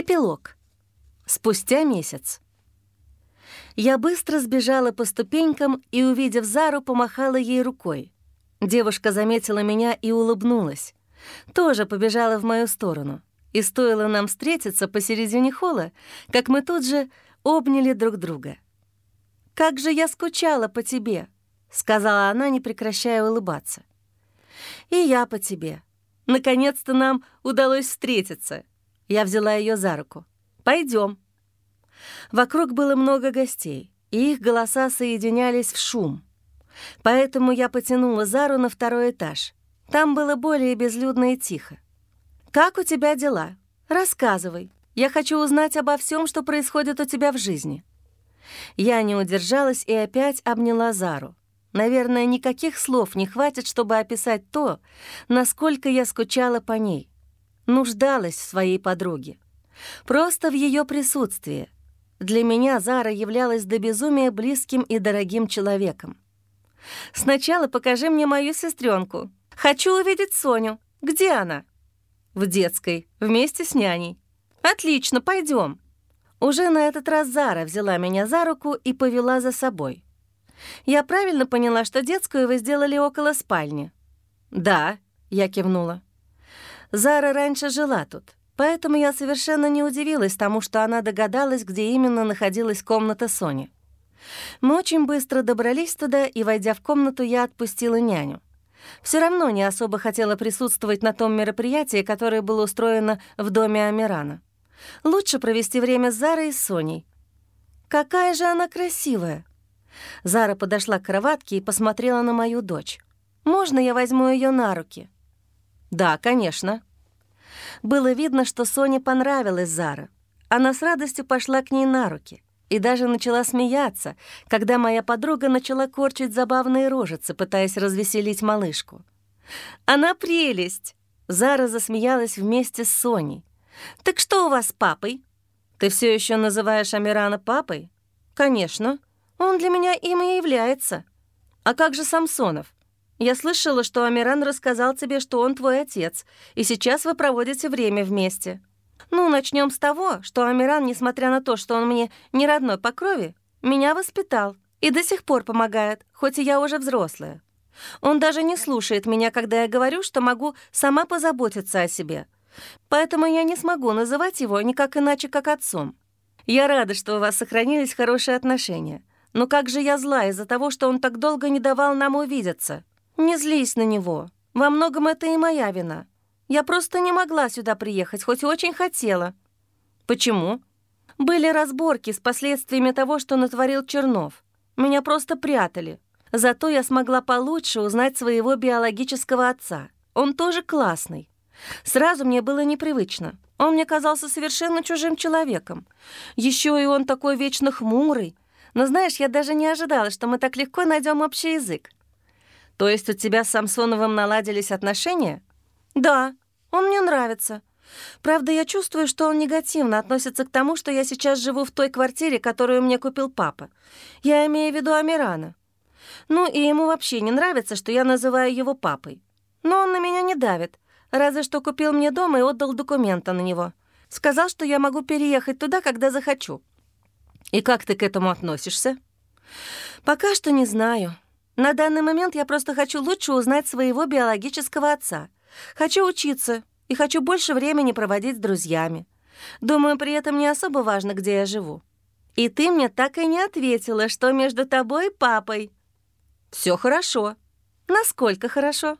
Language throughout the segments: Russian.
Эпилог. Спустя месяц. Я быстро сбежала по ступенькам и, увидев Зару, помахала ей рукой. Девушка заметила меня и улыбнулась. Тоже побежала в мою сторону. И стоило нам встретиться посередине холла, как мы тут же обняли друг друга. «Как же я скучала по тебе!» — сказала она, не прекращая улыбаться. «И я по тебе. Наконец-то нам удалось встретиться». Я взяла ее за руку. Пойдем. Вокруг было много гостей, и их голоса соединялись в шум. Поэтому я потянула Зару на второй этаж. Там было более безлюдно и тихо. «Как у тебя дела? Рассказывай. Я хочу узнать обо всем, что происходит у тебя в жизни». Я не удержалась и опять обняла Зару. Наверное, никаких слов не хватит, чтобы описать то, насколько я скучала по ней. Нуждалась в своей подруге. Просто в ее присутствии. Для меня Зара являлась до безумия близким и дорогим человеком. «Сначала покажи мне мою сестренку. Хочу увидеть Соню. Где она?» «В детской, вместе с няней». «Отлично, пойдем. Уже на этот раз Зара взяла меня за руку и повела за собой. «Я правильно поняла, что детскую вы сделали около спальни?» «Да», — я кивнула. Зара раньше жила тут. Поэтому я совершенно не удивилась тому, что она догадалась, где именно находилась комната Сони. Мы очень быстро добрались туда, и, войдя в комнату, я отпустила няню. Все равно не особо хотела присутствовать на том мероприятии, которое было устроено в доме Амирана. Лучше провести время с Зарой и Соней. «Какая же она красивая!» Зара подошла к кроватке и посмотрела на мою дочь. «Можно я возьму ее на руки?» «Да, конечно», было видно, что Соне понравилась Зара. Она с радостью пошла к ней на руки и даже начала смеяться, когда моя подруга начала корчить забавные рожицы, пытаясь развеселить малышку. «Она прелесть!» Зара засмеялась вместе с Соней. «Так что у вас с папой?» «Ты все еще называешь Амирана папой?» «Конечно. Он для меня им и является». «А как же Самсонов? Я слышала, что Амиран рассказал тебе, что он твой отец, и сейчас вы проводите время вместе. Ну, начнем с того, что Амиран, несмотря на то, что он мне не родной по крови, меня воспитал и до сих пор помогает, хоть и я уже взрослая. Он даже не слушает меня, когда я говорю, что могу сама позаботиться о себе. Поэтому я не смогу называть его никак иначе, как отцом. Я рада, что у вас сохранились хорошие отношения. Но как же я зла из-за того, что он так долго не давал нам увидеться. «Не злись на него. Во многом это и моя вина. Я просто не могла сюда приехать, хоть очень хотела». «Почему?» «Были разборки с последствиями того, что натворил Чернов. Меня просто прятали. Зато я смогла получше узнать своего биологического отца. Он тоже классный. Сразу мне было непривычно. Он мне казался совершенно чужим человеком. Еще и он такой вечно хмурый. Но знаешь, я даже не ожидала, что мы так легко найдем общий язык. То есть у тебя с Самсоновым наладились отношения? Да, он мне нравится. Правда, я чувствую, что он негативно относится к тому, что я сейчас живу в той квартире, которую мне купил папа. Я имею в виду Амирана. Ну, и ему вообще не нравится, что я называю его папой. Но он на меня не давит, разве что купил мне дом и отдал документы на него. Сказал, что я могу переехать туда, когда захочу. И как ты к этому относишься? Пока что не знаю. На данный момент я просто хочу лучше узнать своего биологического отца. Хочу учиться и хочу больше времени проводить с друзьями. Думаю, при этом не особо важно, где я живу. И ты мне так и не ответила, что между тобой и папой. Все хорошо. Насколько хорошо?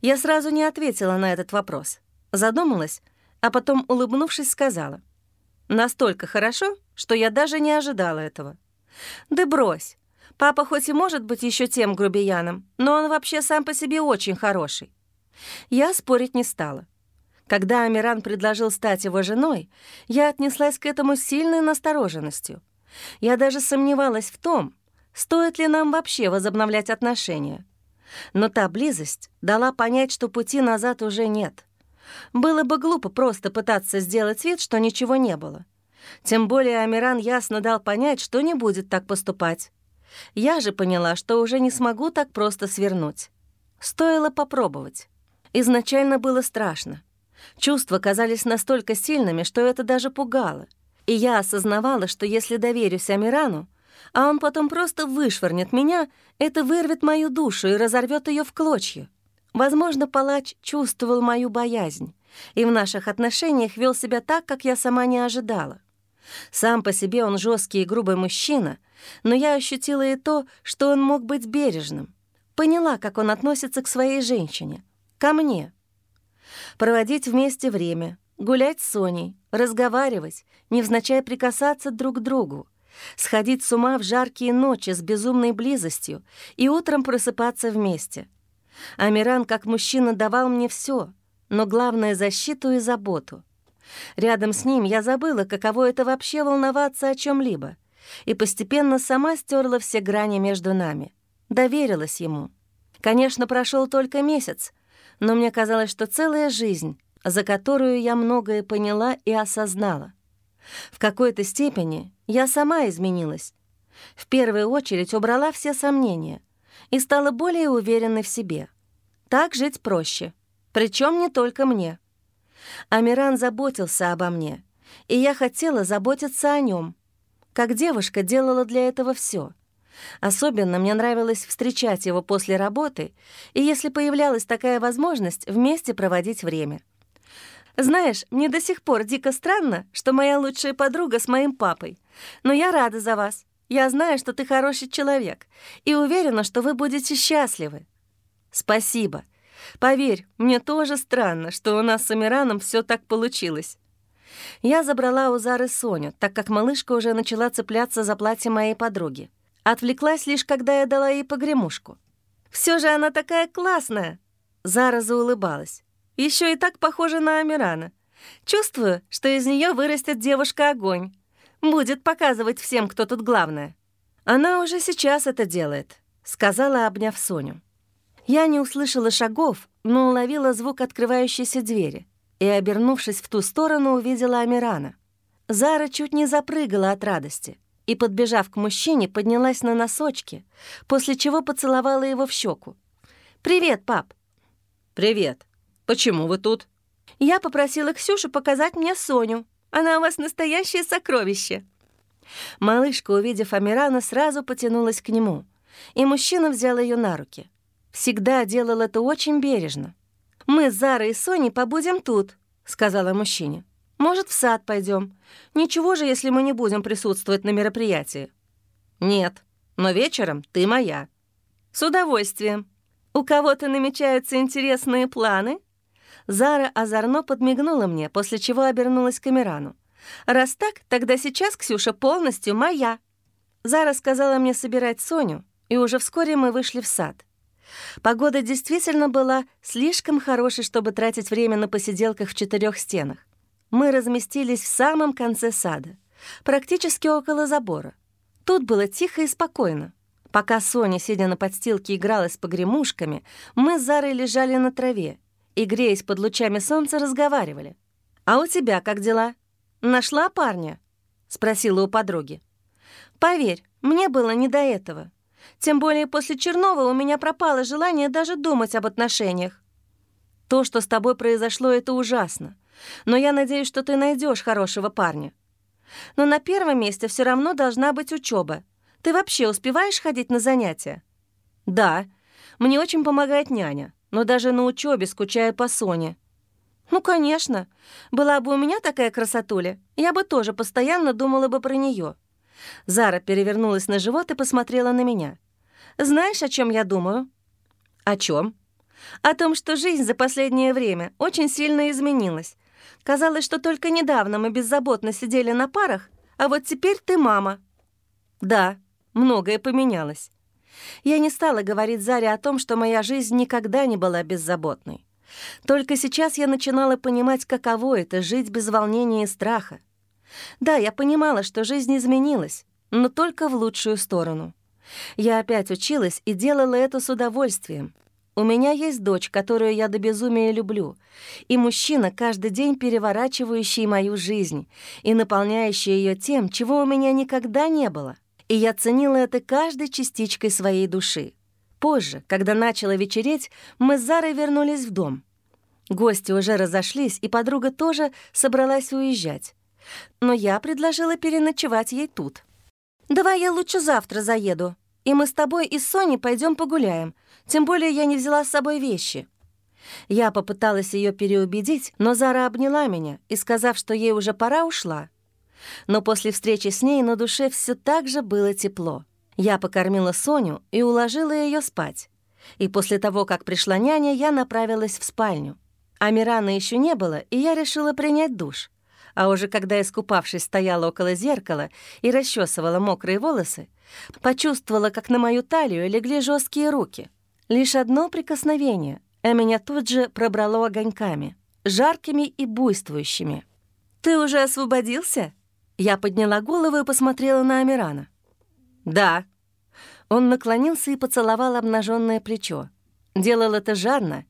Я сразу не ответила на этот вопрос. Задумалась, а потом, улыбнувшись, сказала. Настолько хорошо, что я даже не ожидала этого. Да брось. Папа хоть и может быть еще тем грубияном, но он вообще сам по себе очень хороший. Я спорить не стала. Когда Амиран предложил стать его женой, я отнеслась к этому сильной настороженностью. Я даже сомневалась в том, стоит ли нам вообще возобновлять отношения. Но та близость дала понять, что пути назад уже нет. Было бы глупо просто пытаться сделать вид, что ничего не было. Тем более Амиран ясно дал понять, что не будет так поступать. Я же поняла, что уже не смогу так просто свернуть. Стоило попробовать. Изначально было страшно. Чувства казались настолько сильными, что это даже пугало. И я осознавала, что если доверюсь Амирану, а он потом просто вышвырнет меня, это вырвет мою душу и разорвет ее в клочья. Возможно, палач чувствовал мою боязнь и в наших отношениях вел себя так, как я сама не ожидала. Сам по себе он жесткий и грубый мужчина, но я ощутила и то, что он мог быть бережным. Поняла, как он относится к своей женщине, ко мне. Проводить вместе время, гулять с Соней, разговаривать, невзначай прикасаться друг к другу, сходить с ума в жаркие ночи с безумной близостью и утром просыпаться вместе. Амиран как мужчина давал мне все, но главное — защиту и заботу. Рядом с ним я забыла, каково это вообще волноваться о чем либо и постепенно сама стерла все грани между нами. Доверилась ему. Конечно, прошел только месяц, но мне казалось, что целая жизнь, за которую я многое поняла и осознала. В какой-то степени я сама изменилась. В первую очередь убрала все сомнения и стала более уверенной в себе. Так жить проще, причем не только мне. Амиран заботился обо мне, и я хотела заботиться о нем. Как девушка делала для этого все. Особенно мне нравилось встречать его после работы, и если появлялась такая возможность, вместе проводить время. Знаешь, мне до сих пор дико странно, что моя лучшая подруга с моим папой. Но я рада за вас. Я знаю, что ты хороший человек, и уверена, что вы будете счастливы. Спасибо. Поверь, мне тоже странно, что у нас с Амираном все так получилось. Я забрала у Зары Соню, так как малышка уже начала цепляться за платье моей подруги. Отвлеклась лишь, когда я дала ей погремушку. Все же она такая классная!» Зара заулыбалась. Еще и так похожа на Амирана. Чувствую, что из нее вырастет девушка-огонь. Будет показывать всем, кто тут главное. Она уже сейчас это делает», — сказала, обняв Соню. Я не услышала шагов, но уловила звук открывающейся двери и, обернувшись в ту сторону, увидела Амирана. Зара чуть не запрыгала от радости и, подбежав к мужчине, поднялась на носочки, после чего поцеловала его в щеку. «Привет, пап!» «Привет. Почему вы тут?» «Я попросила Ксюшу показать мне Соню. Она у вас настоящее сокровище!» Малышка, увидев Амирана, сразу потянулась к нему, и мужчина взял ее на руки. Всегда делал это очень бережно. «Мы с Зарой и Соней побудем тут», — сказала мужчине. «Может, в сад пойдем. Ничего же, если мы не будем присутствовать на мероприятии». «Нет, но вечером ты моя». «С удовольствием. У кого-то намечаются интересные планы?» Зара озорно подмигнула мне, после чего обернулась к Амирану. «Раз так, тогда сейчас Ксюша полностью моя». Зара сказала мне собирать Соню, и уже вскоре мы вышли в сад. Погода действительно была слишком хорошей, чтобы тратить время на посиделках в четырех стенах. Мы разместились в самом конце сада, практически около забора. Тут было тихо и спокойно. Пока Соня, сидя на подстилке, игралась с погремушками, мы с Зарой лежали на траве и, греясь под лучами солнца, разговаривали. «А у тебя как дела? Нашла парня?» — спросила у подруги. «Поверь, мне было не до этого. Тем более после Чернова у меня пропало желание даже думать об отношениях. То, что с тобой произошло, это ужасно. Но я надеюсь, что ты найдешь хорошего парня. Но на первом месте все равно должна быть учеба. Ты вообще успеваешь ходить на занятия? Да. Мне очень помогает няня, но даже на учебе скучаю по Соне. Ну, конечно. Была бы у меня такая красотуля, я бы тоже постоянно думала бы про нее. Зара перевернулась на живот и посмотрела на меня. «Знаешь, о чем я думаю?» «О чем? «О том, что жизнь за последнее время очень сильно изменилась. Казалось, что только недавно мы беззаботно сидели на парах, а вот теперь ты мама». «Да, многое поменялось». Я не стала говорить Заре о том, что моя жизнь никогда не была беззаботной. Только сейчас я начинала понимать, каково это — жить без волнения и страха. Да, я понимала, что жизнь изменилась, но только в лучшую сторону. Я опять училась и делала это с удовольствием. У меня есть дочь, которую я до безумия люблю, и мужчина, каждый день переворачивающий мою жизнь и наполняющий ее тем, чего у меня никогда не было. И я ценила это каждой частичкой своей души. Позже, когда начало вечереть, мы с Зарой вернулись в дом — Гости уже разошлись, и подруга тоже собралась уезжать. Но я предложила переночевать ей тут. «Давай я лучше завтра заеду, и мы с тобой и с Соней пойдем погуляем. Тем более я не взяла с собой вещи». Я попыталась ее переубедить, но Зара обняла меня и, сказав, что ей уже пора, ушла. Но после встречи с ней на душе все так же было тепло. Я покормила Соню и уложила ее спать. И после того, как пришла няня, я направилась в спальню. А Мирана еще не было, и я решила принять душ. А уже когда, искупавшись, стояла около зеркала и расчесывала мокрые волосы, почувствовала, как на мою талию легли жесткие руки. Лишь одно прикосновение, а меня тут же пробрало огоньками, жаркими и буйствующими. «Ты уже освободился?» Я подняла голову и посмотрела на Амирана. «Да». Он наклонился и поцеловал обнаженное плечо. Делал это жадно,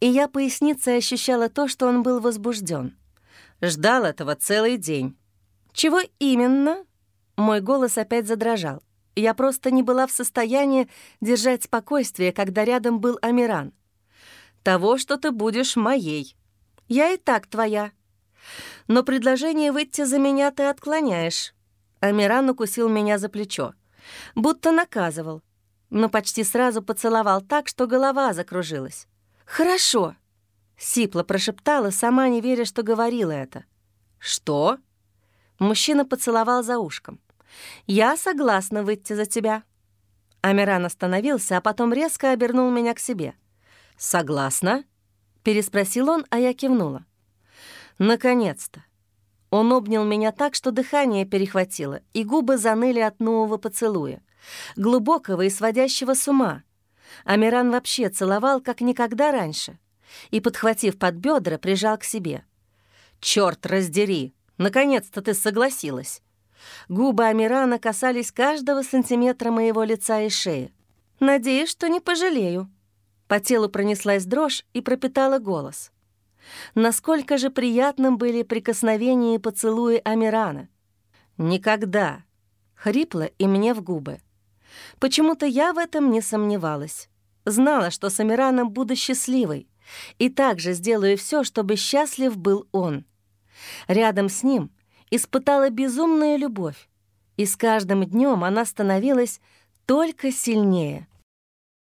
и я поясницей ощущала то, что он был возбужден. Ждал этого целый день. «Чего именно?» Мой голос опять задрожал. Я просто не была в состоянии держать спокойствие, когда рядом был Амиран. «Того, что ты будешь моей. Я и так твоя», но предложение выйти за меня ты отклоняешь». Амиран укусил меня за плечо, будто наказывал, но почти сразу поцеловал так, что голова закружилась. «Хорошо», — Сипла прошептала, сама не веря, что говорила это. «Что?» Мужчина поцеловал за ушком. «Я согласна выйти за тебя». Амиран остановился, а потом резко обернул меня к себе. «Согласна?» — переспросил он, а я кивнула. Наконец-то. Он обнял меня так, что дыхание перехватило, и губы заныли от нового поцелуя, глубокого и сводящего с ума. Амиран вообще целовал, как никогда раньше, и, подхватив под бедра, прижал к себе. «Чёрт, раздери! Наконец-то ты согласилась!» Губы Амирана касались каждого сантиметра моего лица и шеи. «Надеюсь, что не пожалею». По телу пронеслась дрожь и пропитала голос. Насколько же приятным были прикосновения и поцелуи Амирана. «Никогда!» — хрипло и мне в губы. Почему-то я в этом не сомневалась. Знала, что с Амираном буду счастливой, и также сделаю все, чтобы счастлив был он. Рядом с ним испытала безумную любовь, и с каждым днем она становилась только сильнее —